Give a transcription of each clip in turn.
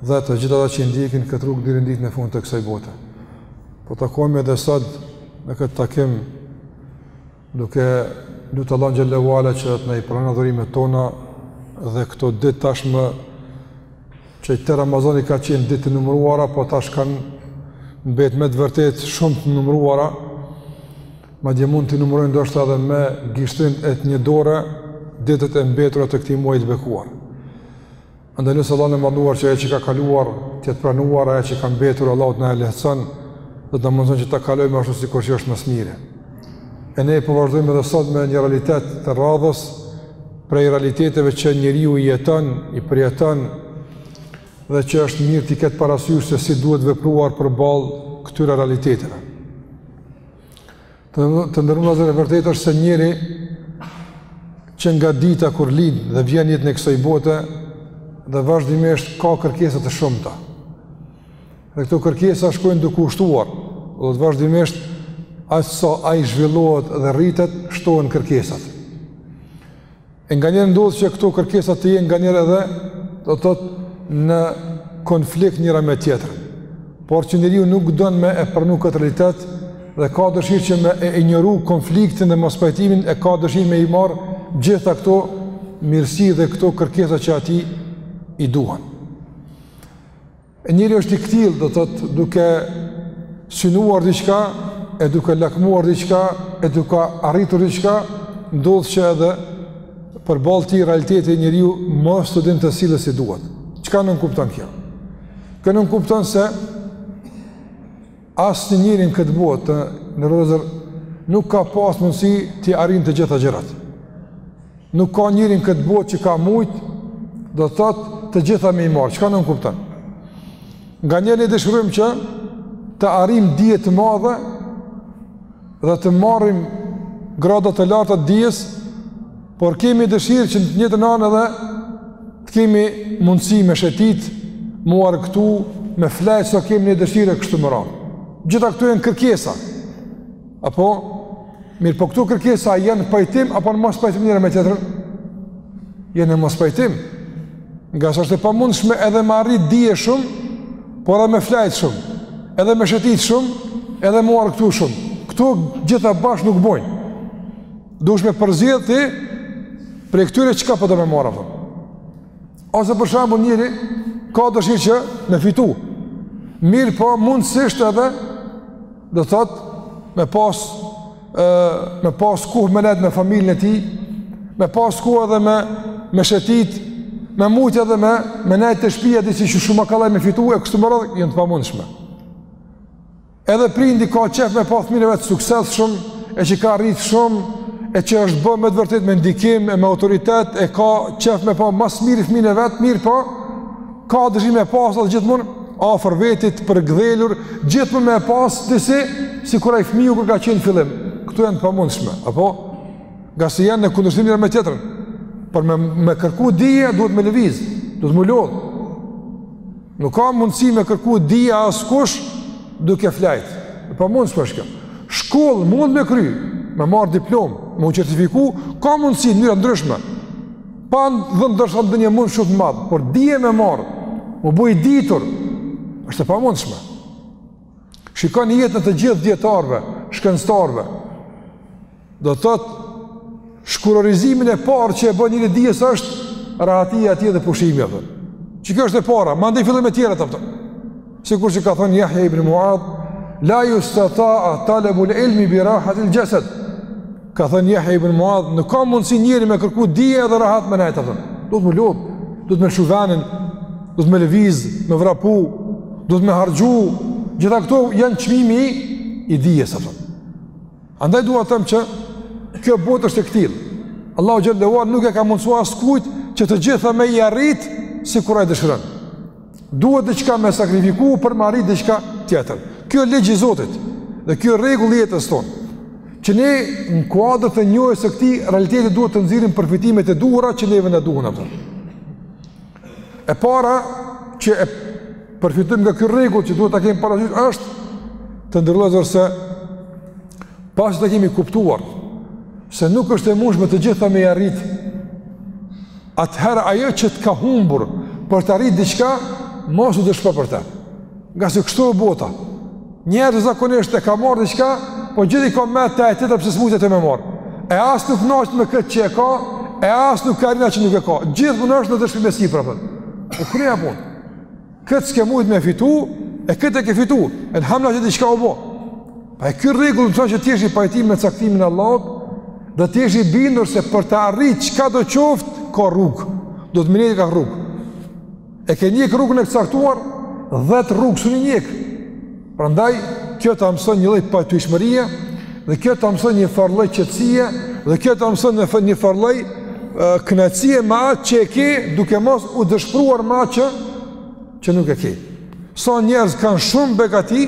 dhe të gjithë ata që i ndjekin këtë rrugë deri n'ditën e fundit të kësaj bote. Po takohemi edhe sot në këtë takim duke lutë Allahun xhele ve ala që t'na i pranon adhurimet tona dhe këto ditë tashmë që te Ramazani kanë qenë ditë të numruara, po tash kanë mbetë me të vërtetë shumë të numruara, madje mund t'i numrojmë ndoshta edhe me gishtrinjtë e një dore ditët e mbetura të këtij muaji të bekuar. Andaj lusim Allahun e Madhëruar që ajo që ka kaluar të jetë pranuar, ajo që ka mbetur Allahu të na e lehtëson dhe të na mundëson që ta kalojmë ashtu sikur që është më së miri. E ne po vazhdojmë edhe sot me një realitet të radhës prej realiteteve që njeriu i jeton, i përjeton dhe që është mirë t'i ketë parasysh se si duhet vepruar përballë këtyre realiteteve. Të, të nderuar vëllezër, e vërtetë është se njeriu që nga dita kur lind dhe vjen në jetën e kësaj bote dhe vazhdimisht ka kërkesa të shumta. Dhe këto kërkesa shkojnë duke u shtuar, do të thotë vazhdimisht aq sa ai zhvillohet dhe rritet, shtohen kërkesat. E nganjëherë ndodh që këto kërkesa të jenë nganjëherë edhe do të thotë në konflikt njëra me tjetrën. Por që njeriu nuk don me e pranu këtë realitet dhe ka dëshirë që me e injoru konfliktin dhe mospajtimin e ka dëshirë me i marrë gjitha këto mirësi dhe këto kërkesa që atij i duhen. E njeriu është i këtillë, do të thotë duke synuar diçka, e duke lakmuar diçka, e duke arritur diçka, ndodh që edhe përballë këtij realiteti njeriu mos të dijë të sillet si duhet. Çka nënkupton kjo? Kjo nënkupton se Asnjë njeri në këtë botë të nderuar vëllezër nuk ka pasë mundësi t'i arrijë të gjitha gjërat. Nuk ka njeri në këtë botë që ka mujtë do të thotë të gjitha me i marrë, çka nënkupton? Nganjëherë ne dëshirojmë që të arrijmë dije të madhe dhe të marrim grada të larta të dijes, por kemi dëshirë që në të njëjtën anë edhe të kemi mundësi me shetit, m'u argëtu, me flejtë sa kemi ne dëshirë e kështu me radhë. Gjitha këto janë kërkesa. Apo, mirëpo këto kërkesa janë në pajtim, apo në mospajtim njëra me tjetrën? Janë në mospajtim. Ngase është e pamundshme edhe me arrit dije shumë, por edhe me flejt shumë, edhe me shëtit shumë, edhe m'u argëtu shumë. Këto gjitha bashkë nuk bojnë. Duhesh me përzgjedhë ti, prej këtyre çka po do me marrë, apëton. Ose për shembull njeriu ka dëshirë që me fitu. Mirëpo mundësisht edhe, do të thotë, me pas me pas kohë me nejt me familjen e tij, me pas kohë edhe me, me shetit, me mujt edhe me, me nejt te shpia disi shumë kollaj me fitu e kështu me radhë, janë të pamundshme. Edhe prindi ka qef me pa fmijën e vet të suksesshëm, e që ka arrit shumë, e që është bë me të vërtetë me ndikim e me autoritet, e ka qef me pa ma s'miri fmijën e vet, mirëpo, Ka dëshirë me e pas atë gjithmonë afër vetit përgdhelur, gjithmonë me e pas disi sikur ai fëmiu kur ka qenë fillim. Këto janë të pamundshme, apo ngase janë në kundërshtim njëra me tjetrën. Por me me kërku dije duhet me lëviz, duhet m'u lodh. Nuk ka mundësi me kërku dije askush duke flajt. E pamundshme është kjo. Shkollë mund me kry, me marr diplomë, me u certifiku, ka mundësi në mënyra ndryshme. Pa dhe ndërsa ndonjë mund shumë të madh, por dije me marrë, m'u bo i ditur, është e pamundshme. Shikon jetën e të gjithë dijetarëve, shkencëtarëve, do të thotë, shkurorëzimin e parë që e bën njeri i dijes është rahatia e tij dhe pushimi i vet. Që kjo është e para, mandej fillojnë tjerat, a kupton. Sikur që ka thonë Jahja ibn Muad, la justetau talebul ilmi bi rahatil xhesed, Ka thënë Jahja ibn Muadh, nuk ka mundësi njeri me kërku dije edhe rahat me nejt, a kupton. Duhet m'u lodh, duhet me lëshu venin, duhet me lëviz, me vrapu, duhet me harxhu, gjitha këto janë çmimi i, i dijes, a kupton. Andaj dua të them që kjo botë është e këtillë. Allahu xhele ue ala nuk e ka mundësu askujt që të gjitha me i arrit sikur ai dëshiron. Duhet diçka me sakrifiku për me arrit diçka tjetër. Kjo është ligj i Zotit dhe kjo është rregull i jetës tonë. Që ne në kuadër të njohjes së këtij realiteti duhet të nxjerrim përfitimet e duhura që neve na duhen ato. E para që e përfitojmë nga ky rregull që duhet ta kemi parasysh është të ndërlidhur se pasi të kemi kuptuar se nuk është e mundshme të gjitha me i arrit atëherë ajo që të ka humbur për të arrit diçka, mos u dëshpro për te. Ngase kështu e bota. Njerëz zakonisht e ka marrë diçka, po gjith i ka mendtë te tjetër pse s'mujta ato me marrë. E as nuk knaqet me këtë që e ka, e as nuk arrin atë që nuk e ka. Gjithmonë është në dëshprim e si prapë. U kry ajo punë. Këtë s'ke mujt me e fitu, e këtë e ke fitu, elhamdulilah që diçka u bo. Pa e ky rregull mson që të jesh në pajtim me caktimin e Allahut, dhe të jesh i bindur se për të arri çka do qoftë, ka rrugë, do të minjeti ka rrugë. E ke njek rrugën e caktuar, dhe dy rrugë s'un i njek. Prandaj kjo ta mëson një lloj pajtueshmërie dhe kjo ta mëson një farë lloj qetësie dhe kjo ta mëson në fund një farë lloj kënaqësie me atë që e ke, duke mos u dëshpëruar me atë që që nuk e ke. Sa njerëz kanë shumë begati,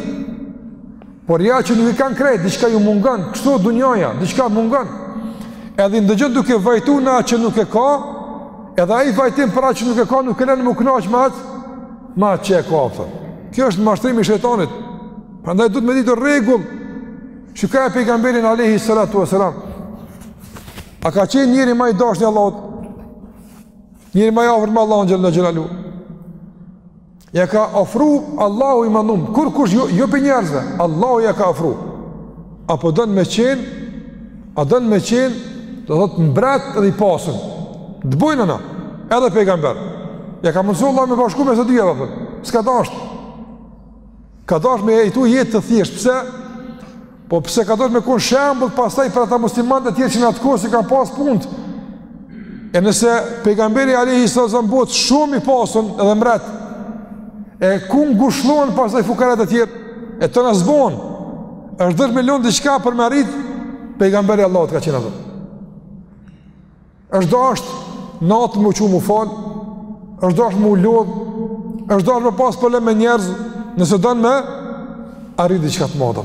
por ja që nuk i kanë krejt, diçka ju mungon, kështu dunjaja, diçka mungon. Edhe e ndëgjon duke vajtu në atë që nuk e ka, edhe ai vajtim për atë që nuk e ka, nuk e len me u kënaq me atë, Me atë që e ka afër. Kjo është mashtrim i shejtanit. Prandaj duhet me ditë rregull. Shikoje pejgamberin alejhi salatu veselam. A ka qenë njeri ma i dashtun i Allahut? Njeri ma i afërt me Allahun xhele xhelaluhu? Ja ka ofru Allahu i madhnum. Kurrkush jo, jo prej njerëzve. Allahu ja ka ofru. A po don me qenë A don me qenë, do të thotë mbret dhe i pasun. Të bojna na edhe pejgamber. Ja ka mundësu Allahu me bashku mes dyjave, por s'ka dashtë. Ka dashtë me jetu jetë të thjeshtë. Pse? Po pse ka dashtë me konë shembull, pastaj për ata muslimanët e tjerë që në atë kohë si i kanë pasë punët. E nëse pejgamberi alejhi selam bëhet shumë i pasun edhe mbret, e ku ngushllohen pastaj fukaret e tjerë, e të tana s'bon, është dashtë me lanë diçka për me arritë, pejgamberi i Allahut ka qenë atë. është dashtë natën me u çu me u falë, është dashtë me u lodhë, është dashtë me pasë problem me njerëz, nëse don me arritë diçka të madhe.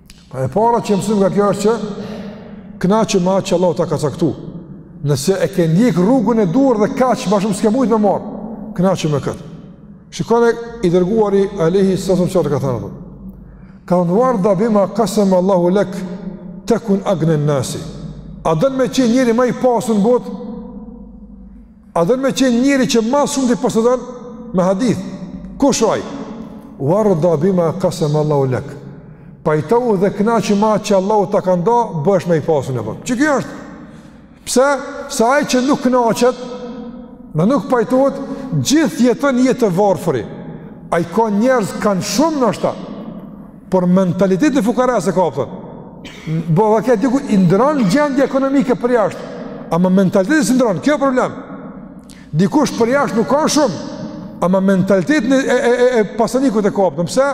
E para që mësojmë nga kjo është që kënaqu me atë që Allahu ta ka caktu. Nëse e ke ndjek rrugën e duhur dhe kaq, ma shumë s'ke mujtë me marrë, kënaqu me këtë. Shikoni i dërguari alejhi selam çka të ka thënë dhe ka thënë: Uarda bima kasem Allahu lek tekun agne nasi. A don me qenë njeri ma i pasun në botë? A don me qenë njeri që ma së shumti posedon me hadith? Kush ai? Warda bima kasem Allahu lek. Pajtohu dhe kënaqu me atë që Allahu ta ka nda, bëhesh ma i pasun në vend. Qikjo është. Pse? Se ai që nuk kënaqet dhe nuk pajtohet, gjithë jeton jetë të varfëri. Ai ka, njerëz kanë shumë ndoshta. Por mentalitetin e fukarasë e ka, kupton. Po dhe këtë dikujt i ndrron gjendja ekonomike përjashta, ama mentaliteti s'i ndrron, kjo problem. Dikush përjashta nuk ka shumë, ama mentalitetin e, e, e pasanikut e ka, kupton. Pse?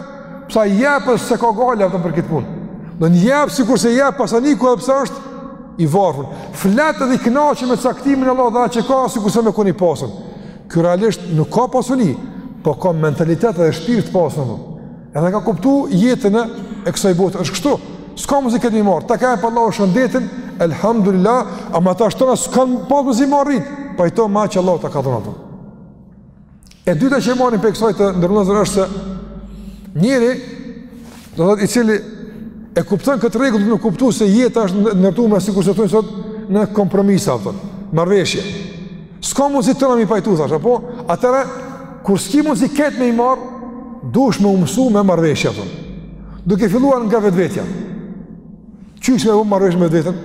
Pse jep, s'e ka gajle, kupton, për këtë punë. Don, jep sikurse jep pasaniku edhe pse është i varfën. Flet dhe i knaqun me caktimin e Allahut dhe atë që ka sikurse me konë i pasun. Ky realisht nuk ka pasuni, po ka mentalitet dhe shpirt të pasun. Dhe. Edhe ka kuptu jetën e kësaj bote, është kështu. S'ka mundsi krejt mi marrë, ta ka jep Allahu shëndetin, elhamdulillah, ama të tana s'ka me pas mundsi me i arritë, pajtohu me ata që Allahu ta ka dhënë, apo. E dyta që e marrim prej kësaj, të nderuar vëllezër, është se njeriu, do të thotë i cili e kupton këtë rregull do ta kuptojë se jeta është ndërtuar sikur se thonë sot në kompromise apo marrëveshje S'ka mundsi të tana mi pajtu, thashë, apo, atëherë, kur s'ki mundsi krejt me i marrë, duhesh me u msu me marrëveshje, apo. Duke filluar nga vetvetja. Qysh me u marrë vesh me veten?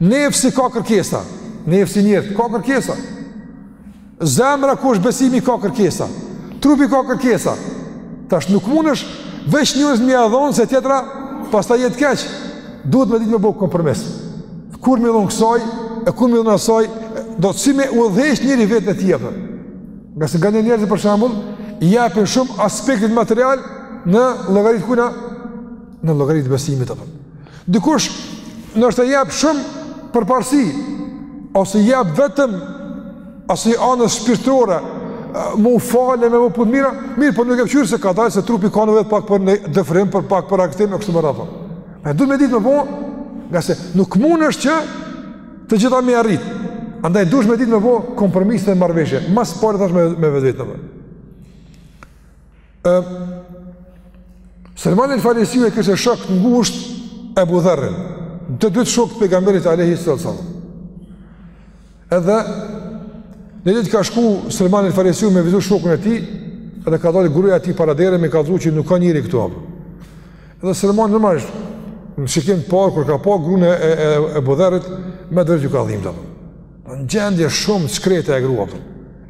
Nefsi ka kërkesa, nefsi i njeriut ka kërkesa. Zemra ku është besimi ka kërkesa, trupi ka kërkesa. Tash nuk mundesh veç njërës me ja dhonë se tjetra, pastaj jet keq, duhet me ditë me bo kompromis. Kur me i dhënë kësaj, e kur me i dhënë asaj, do të thotë si me udhëheq njeriu veten e tij, apo. Ngase nganjëherë njerëzit për shembull, i japin shumë aspektit material në llogari të kujna, në llogari të besimit, apo. Dikush ndoshta i jep shumë përparsi, ose i jep vetëm asaj anës shpirtrore, me u falë, me bo punë të mira, mirë, po nuk e kqyr se kadalë, se trupi ka nevojë pak për dëfrim, pak për argëtim, e kështu me radhë. E duhesh me ditë me bo, ngase nuk mundesh që të gjitha me i arrit. Andaj duhesh me ditë me bo kompromis dhe marrëveshje. Ma së pari thashë me, me vetveten. E, Selman el Farisiu e kishte shok të ngushtë Ebu Dherrin. Të dytë shokë të Pejgamberit alejhi salatu selam. Edhe një ditë ka shku Selman el Farisiu me vizitu shokun e tij, edhe ka dalë gruaja e tij para derës me kallzu që nuk ka njeri këtu apo. Edhe Selmani normalisht në shikim të parë kur ka pa grun e e, Ebu Dherrit me të drejtë ju ka dhimbt. Në gjendje shumë shkretë e grua.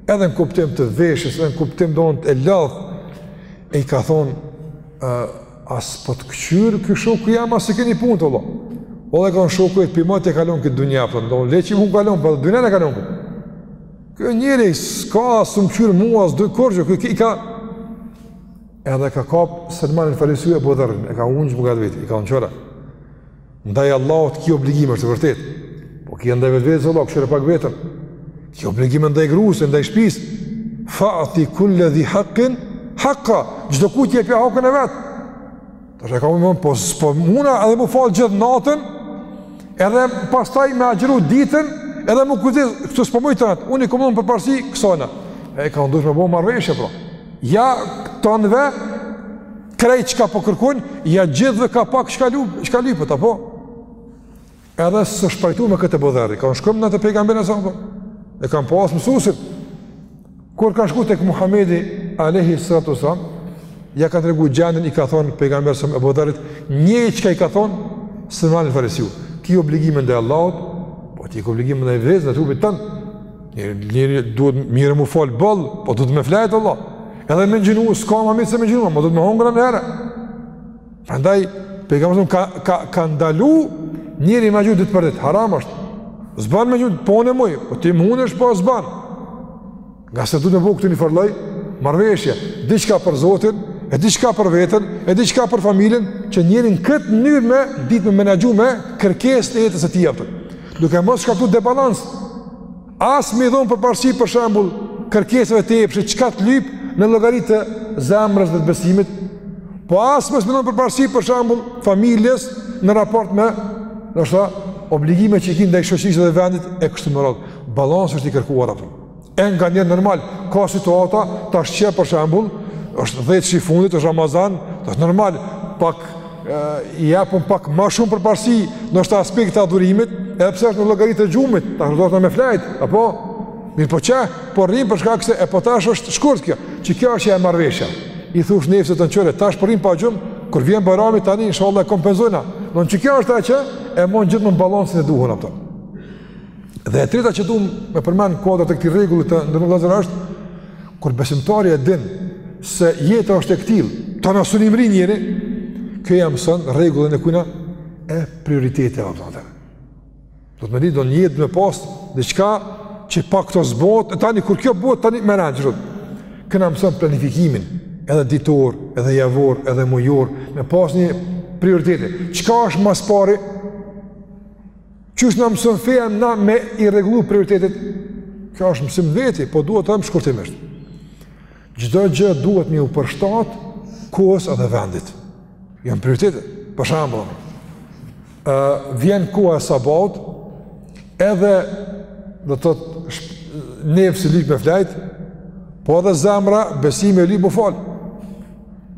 Edhe në kuptim të veshjes, edhe në kuptim domethënë e lodhur, e i ka thonë As po të këqyrë ky shoku jem, a si i keni punët, vallahi. Vallahi, i ka thonë, shoku yt prej moti e ka lon këtë dunja, domethonë, le që mu m'ka lon, po dunjanë e ka lon krejt. Ky njeri, s'ka, as s'um këqyr mua, s'do kurgjo, kjo i ka... Edhe ka kap Selman el Farisiu Ebu Dherrin, e ka ungj ngat vetit, i ka thonë kqyre. Ndaj Allahut ki obligim është e vërtetë. Po ki ndaj vetvetes, vlla, kqyre pak veten. Ki obligim ndaj grus, ndaj shpis. Fati kulle dhi hakin, haka, çdokujt jepja hakun e vetë. Tash i ka thonë, po s'po muna edhe mu falë gjithë natën, edhe pastaj me agjëru ditën, edhe mu kujdes, këtu s'po muj të tanat, unë i kom dhon përparësi kësojna. I ka thonë duhesh me bo marrëveshje, pra. Ja, të nëve, krejt çka po kërkojnë, e gjithve ka pak çka lyp, çka lypet apo. Edhe s'u pajtu me këtë Ebu Dherri, kanë shku te pejgamberi a.s. apo. E kanë pas mësusin. Kur kanë shku tek Muhammedi, alejhi salatu ve selam, ja kanë tregu gjendjen, i ka thonë pejgamberi s.a.v.s. Ebu Dherrit, njëjtë çka i ka thonë, Selman el Farisiu, ki obligime ndaj Allahut, po ti ki obligime ndaj vetes, ndaj trupit tand, Njeri, njeri duhet mirë m'u fal boll, po duhet me fjet vallah. Edhe me agjinu, s'ka ma mirë se me agjinu, ama duhet me hongër najherë. Prandaj, pejgamberi ka ka ka ndalu njeri me agjinu ditë për ditë, haram është. S'bën me agjinu po ni muj, po ti mundesh po s'bën. Ngase duhet me bo këtë një farë lloj marrëveshje, diçka për Zotin, e diçka për veten, e diçka për familjen, që njeri në këtë mënyrë me dit me menaxhu me kërkesat të jetës së tij apo. Duke mos shkaktu debalans, as me i dhon përparësi për shembull kërkesave të epshit, çka të lyp në llogari të zemrës dhe të besimit, po as mos me i dhon përparësi për shembull familjes në raport me, ndoshta, obligime që i ki ndaj shoqnisë dhe vendit e kështu me radhë. Balans është i kërkuar apo. E nganiherë normal, ka situata, tash qe për shembull, është dhjetëshi i fundit, është Ramazan, tash normal, pak, e, i epum pak ma shumë përparësi, ndoshta aspektit të adhurimit, edhe pse është në llogari të gjumit, tash trupi don me fjet, apo, mirëpo qe, po rrim për shkak se, e po tash është shkurt kjo, qikjo është ajo marrëveshja, i thush nefsit njerëzor, tash po rrim pa gjum, kur vjen bajrami tani, inshallah e kompenzojna, dmth qikjo është ajo që e man gjithmonë balansin e duhur, apo. Dhe e treta që du me përmend kuadër të këtij rregulli të ndërmjetësor është kur besimtari e din se jeta është e këtill, ta na pastaj njeri, kjo ja mëson rregullin e kujna, e prioriteteve apo. Do me thënë don jeta me pas diçka që pa këto s'bon, tani kur kjo bëhet tani me rend. Kjo na mëson planifikimin, edhe ditor, edhe javor, edhe mujor, me pas ni prioritet. Çka është ma së pari? Qysh na mëson feja na me i rregullu prioritetet? Kjo është mësim n'veti, po duhet të them shkurtimisht. Çdo gjë duhet me u përshtat kohës edhe vendit. Jan prioritete. Për shembull, ë uh, vjen koha e sabahut, edhe do të thotë nefsi lyp me fjet, po edhe zemra besimi lyp m'u fal.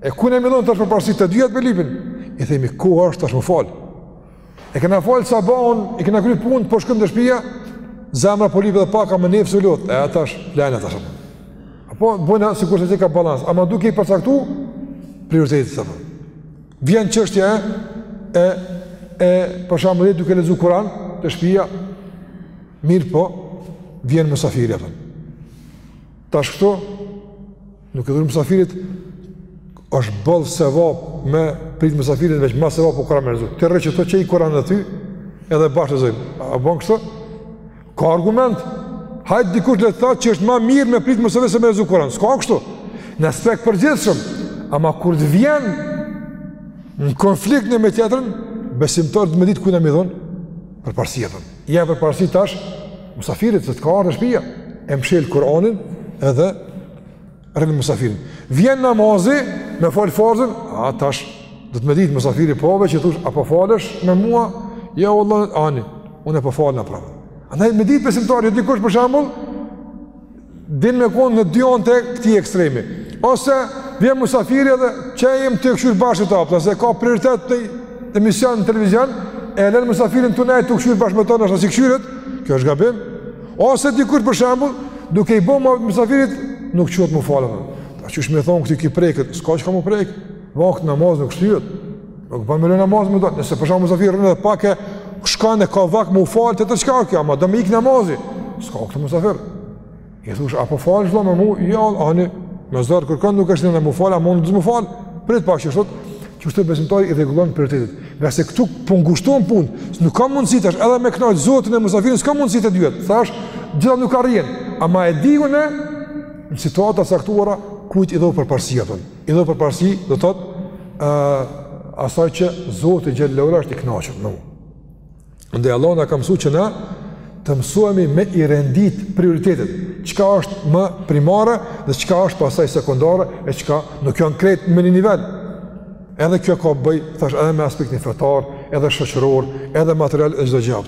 E kujna me i dhon tash përparësi te dyja që lypin? I themi koha është tash m'u fal. E kena fal sabahun, i kena kry punët, po shkojm te shpia, zemra po lyp edhe pak ama nefsi u lodh, e tash leja tash. Apo, bojna sikurse thash balans, ama duke i përcaktu prioritetet, apo. Vjen çështja e, e, e për shembull je duke lezu Kuran te shpia, mirëpo, vjen musafiri, apo. Tash këtu, Nuk e dush musafirin, është boll sevap me pritë musafirin, veç ma sevap po Kuran me lexu. Thirre këtu, qe i Kuran aty, edhe bashkë lexojmë. A bon kështu? Ka argument. Hajt dikush le të thotë që është ma mirë me pritë musafir se me lexu Kuran. S'ka kështu në aspekt të përgjithshëm. Ama kur të vjen në konflikt njëna me tjetrën, besimtari duhet me ditë kujna me i dhonë përparësi, a kupton. Ja jep përparësi tash musafirit, se të ka ardhë në shpi, e mshel Kur'anin edhe rrin me musafirin. Vjen namazi, me falë farzin, a tash, duhet me ditë musafiri pove, që thush, a po falesh me mua, jo vallah, ani, unë e po falna prapë. Andaj me ditë besimtari, jo dikush për shambull, Din me konë në dy anët e këtij ekstremi. Ose vjen musafiri dhe qe jem tu kqyr bashkë, a kupton, se ka prioritet emisioni në televizion, e len musafirin tu nejt tu kqyr bashkë me to, ashtu s'i kqyret, kjo është gabim. Ose dikush për shembull, duke i bo muhabet musafirit, nuk çohet m'u fal. Ta qysh me i thonë këtij, ky preket, s'ka çka m'u prek, vakt namazi nuk shtyhet. Nuk bën me lënë namazin me dalë, nëse për shembull musafiri rrin edhe pak e shkon e ka vakt m'u fal, tjetër çka kjo, ama do me ik namazi. S'ka këtu musafir. I thush a po falesh me mua, jo, ani me zor kërkënd nuk e shtin m'u fal, ama unë duhet m'u fal. Prit pak qysh thotë, kështu besimtari i rregullon prioritetet. Ngase këtu po ngushtohet puna, nuk ka mundësi tash edhe me kënaq Zotin e musafirin, s'ka mundësi të dyjat. Thash, gjithë nuk arrin, ama e din në situata të caktuara kujt i dhon përparësi, a kupton. I dhon përparësi, do të thotë, ë asaj që Zoti xhele ve ala është i kënaqur me. Ndaj Allahu na ka mësuar që na të mësohemi me i rendit prioritetet, çka është më primare dhe çka është pasaj sekundare e çka nuk janë krejt me një nivel. Edhe kjo ka të bëjë, thash edhe me aspektin fetar, edhe shoqëror, edhe material e çdo gjë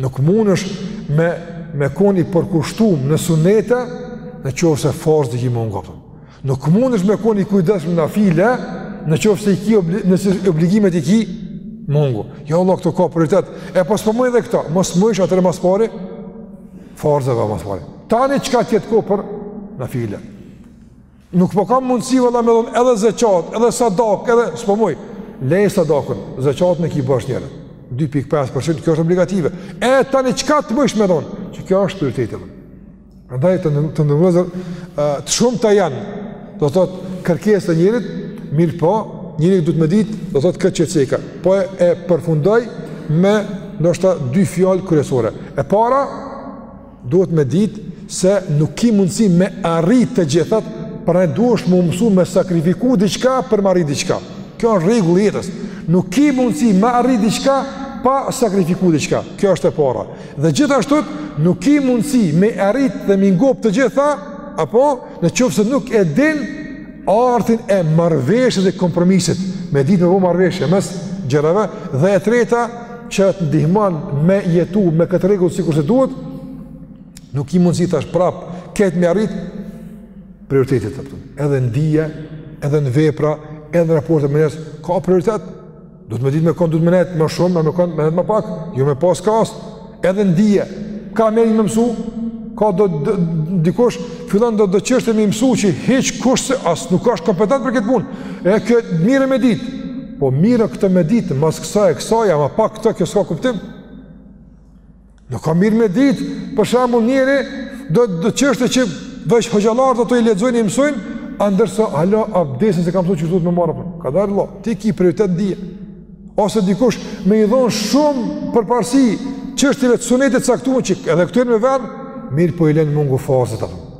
Nuk mundesh me, me kon i përkushtum në sunete në qoftë se farzet i ki mangu. Nuk mundesh me kon i kujdesshëm në nafile në qoftë se i ki obli, në që obligimet i ki mangu. Ja jo, vallah këto ka prioritet. E po s'po muj edhe këto, mos mujsh atëherë ma s'pari, farzeve ma s'pari. Tani çka të jet kohë për nafile. Nuk po kam mundësi valla me dhon edhe zeqat, edhe sadak, edhe s'po muj. Leje sadakën, zeqatin e ki bash njëherë. 2.5% kjo është obligative. E tani çka të mujsh me dhon? Që kjo është prioritet. Prandaj të nderuar vëllezër, të shumta janë. Do thot kërkesat e njerit, mirëpo njeri duhet me ditë, do thot këtë çeceka. Po e, e përfundoj me ndoshta dy fjalë kryesore. E para, Duhet me ditë se nuk ki mundësi me arrit të gjithat, pranaj duhesh m'u mësu me sakrifiku diçka për me arri diçka. Kjo është rregull i jetës. Nuk ki mundësi me arri diçka pa sakrifiku diçka. Kjo është e para. Dhe gjithashtu nuk ki mundësi me arrit dhe m'i ngop të gjitha, apo në qoftë se nuk e din artin e marrëveshjes dhe kompromisit. Me ditë me bo marrëveshje mes gjërave. Dhe e treta, që të ndihmon me jetu me këtë rregull sikurse duhet, nuk ki mundësi tash prap krejt me arrit prioritetet ato. Edhe në dije, edhe në vepra, edhe në raporte me njerëz, ka prioritet. Duhet me ditë me kon duhet me nejt ma shumë, me kon me nejt ma pak, jo me pas kaos, edhe në dije. Ka me ni mësu, ka do dikush fillon do çështje me i mësu që hiç kurse as nuk është kompetent për këtë punë. E ke mirë me ditë. Po mirë këto me ditë, mas kësaj e kësaj, ama pa këto, kjo s'ka kuptim. Nuk ka mirë me ditë, për shembull njeri, do çështje që veç hoxhallarët ato i lexojnë i mësojnë, a ndërsa, hala abdesin se ka mësu qysh duhet me marrë, kadale, ti ki prioritet dije. Ose dikush me i dhon shumë përparësi çështjeve të sunetit caktum që edhe këto janë me vend, mirëpo i lenë mungu farzet, apo.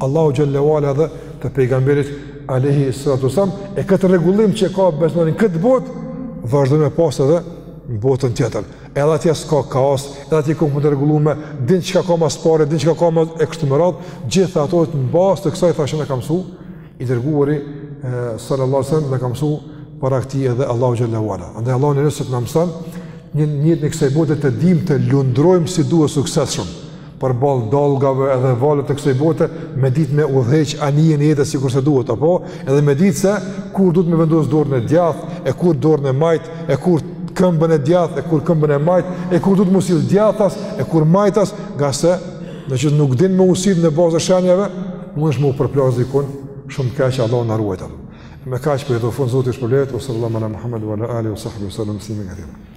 Allahut xhelle ue ala dhe të pejgamberit alayhi salatu sallam e këtë rregullim që ka besimtari në këtë botë vazhdon me pas edhe në botën tjetër. Edhe atje s'ka kaos, edhe atje ka punë të rregullume, din çka ka ma s'pari, din çka ka mas e kështu me radhë, gjithë ato në bazë të kësaj thashë na ka mësu i dërguari sallallahu alaihi wasallam na ka mësu para këtij edhe Allahu xhelle ue ala. Andaj Allahun e lusim të na mëson në detin e kësaj bote të dimë të lundrojmë si duhet suksesshëm. përballë dallgave edhe valëve të kësaj bote, me ditë me udhëheq anijen e jetës sikurse duhet, apo, edhe me ditë se kur duhet me vendosë dorën e djathë, e kur dorën e majtë, e kur këmbën e djathë, e kur këmbën e majtë, e kur duhet me u sill djathtas, e kur majtas, ngase, në që nuk din me u sill në bazë të shenjave, mundesh me u përplasë dikun, shumë keq, Allah na ruajtë. Me kaq po e përfundoj, Zoti ju shpërbleftë, sallallahu ala Muhammed, wa ala alihi, wa sahbihi, wa sallam, teslimen e